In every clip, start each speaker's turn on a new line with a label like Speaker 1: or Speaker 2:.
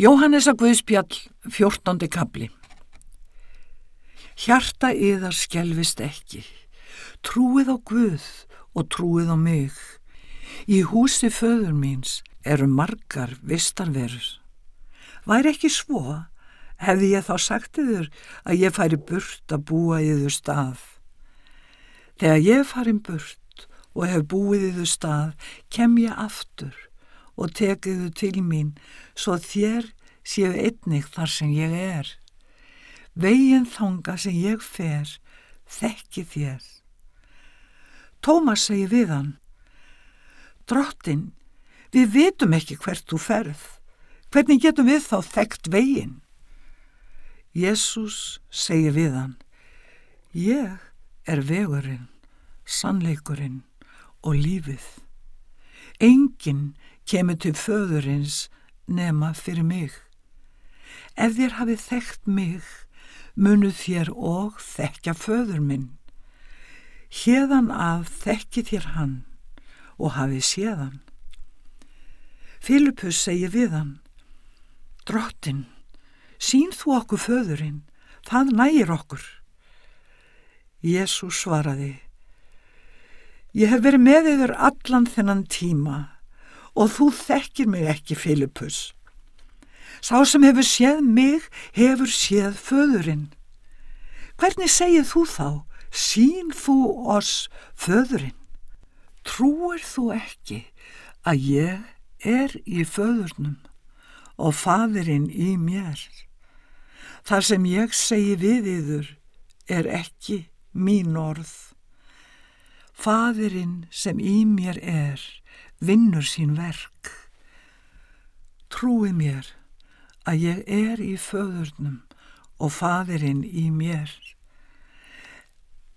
Speaker 1: Jóhannesa Guðspjall, 14. kapli Hjarta yðar skjelvist ekki, trúið á Guð og trúið á mig. Í húsi föður míns eru margar vistarverur. Væri ekki svo, hefði ég þá sagt yður að ég færi burt að búa yður stað. Þegar ég farin burt og hef búið yður stað, kem ég aftur og tekiðu til mín svo þér séu einnig þar sem ég er. Veginn þanga sem ég fer, þekki þér. Tómas segi við hann, Drottin, við vitum ekki hvert þú ferð. Hvernig getum við þá þekkt veginn? Jésús segi við hann, ég er vegurinn, sannleikurinn og lífið. Enginn kemur til föðurins nema fyrir mig. Ef þér hafið þekkt mig, munuð þér og þekkja föður minn. Hérðan af þekki þér hann og hafið séðan. Filipus segi við hann, Drottin, sín þú okkur föðurinn, það nægir okkur. Jésús svaraði, Ég hef verið með yfir allan þennan tíma og þú þekkir mig ekki, Filipus. Sá sem hefur séð mig hefur séð föðurinn. Hvernig segið þú þá, sín þú oss föðurinn? Trúir þú ekki að ég er í föðurnum og fadirinn í mér? Þar sem ég segi við yður er ekki mín orð. Fadirinn sem í mér er vinnur sín verk. Trúi mér að ég er í föðurnum og fadirinn í mér.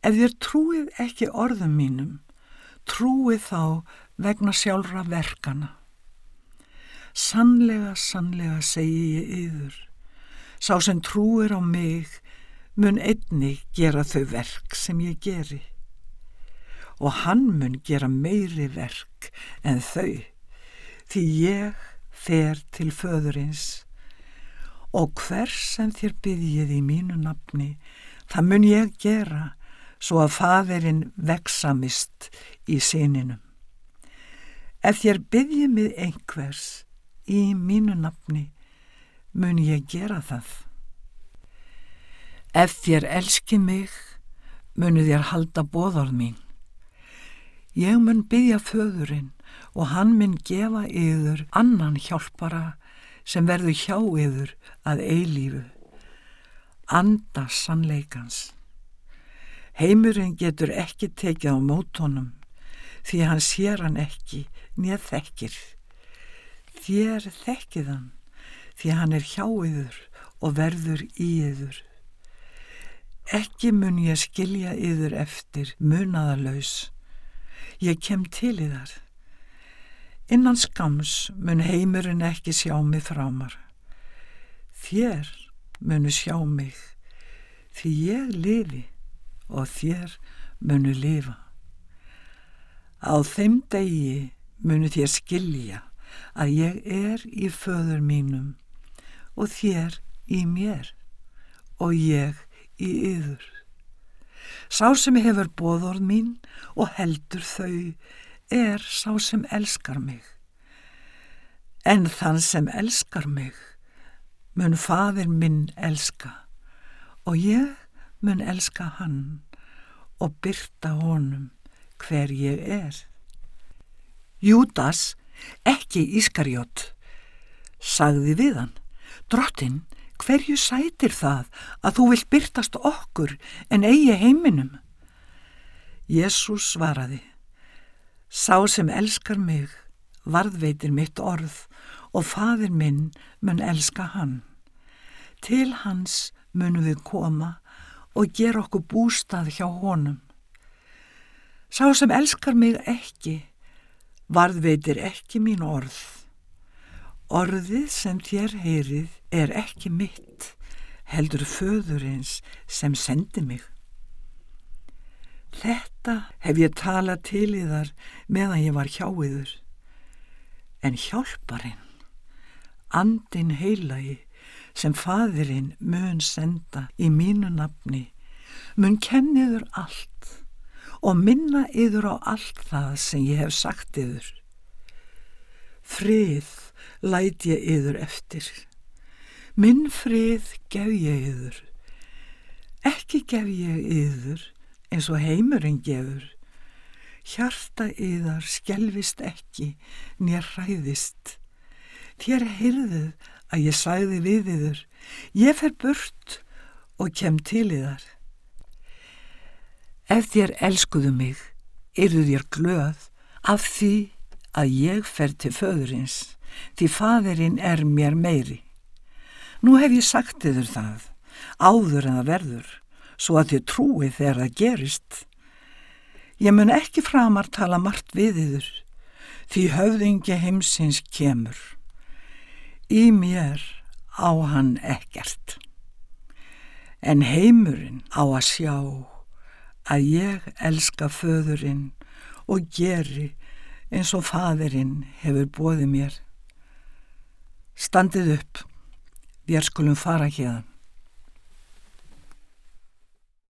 Speaker 1: Ef þér trúið ekki orðum mínum, trúið þá vegna sjálfra verkana. Sannlega, sannlega segi ég yður, sá sem trúir á mig mun einni gera þau verk sem ég geri og hann mun gera meiri verk en þau, því ég fer til föðurins og hvers sem þér byggjið í mínu nafni, það mun ég gera svo að faðirinn veksamist í sininum. Ef þér byggjið mig einhvers í mínu nafni, mun ég gera það. Ef þér elski mig, munu þér halda bóðorð mín. Ég mun byggja föðurinn og hann mun gefa yður annan hjálpara sem verður hjá yður að eilífu. Anda sannleikans. Heimurinn getur ekki tekið á mótónum því hann sér hann ekki nýð þekkir. Þér þekkið hann því hann er hjá yður og verður í yður. Ekki mun ég skilja yður eftir munaðalös Ég kem til í þar. Innan skams mun heimurinn ekki sjá mig frámar. Þér munu sjá mig, því ég lifi og þér munu lifa. Á þeim degi munu þér skilja að ég er í föður mínum og þér í mér og ég í yður. Sá sem hefur bóðorð mín og heldur þau er sá sem elskar mig. En þann sem elskar mig mun fadir minn elska og ég mun elska hann og byrta honum hver ég er. Júdas, ekki Ískarjót, sagði við hann, drottin, hverju sætir það að þú vilt byrtast okkur en eigi heiminum? Jésús svaraði, sá sem elskar mig varðveitir mitt orð og fadir minn mun elska hann. Til hans munum við koma og gera okkur bústað hjá honum. Sá sem elskar mig ekki, varðveitir ekki mín orð. Orðið sem þér heyrið er ekki mitt, heldur föðurins sem sendi mig. Þetta hef ég talað til í þar meðan ég var hjá yður. En hjálparinn, andin heilagi sem fadirinn mun senda í mínu nafni mun kenniður allt og minna yður á allt það sem ég hef sagt yður. Frið læt ég yður eftir. Minn frið gef ég yður. Ekki gef ég yður eins og heimurinn gefur. Hjarta yðar skjelvist ekki nér hræðist. Þér heyrðuð að ég sæði við yður. Ég fer burt og kem til yðar. Ef þér elskuðu mig, yrðu þér glöð af því að ég fer til föðurins, því faðurinn er mér meiri. Nú hef ég sagt yður það, áður en það verður, svo að þið trúi þegar það gerist. Ég mun ekki framar tala margt við yður, því höfðingi heimsins kemur. Í mér á hann ekkert. En heimurinn á að sjá að ég elska föðurinn og geri eins og faðurinn hefur bóðið mér. Standið upp, við skulum fara hérna.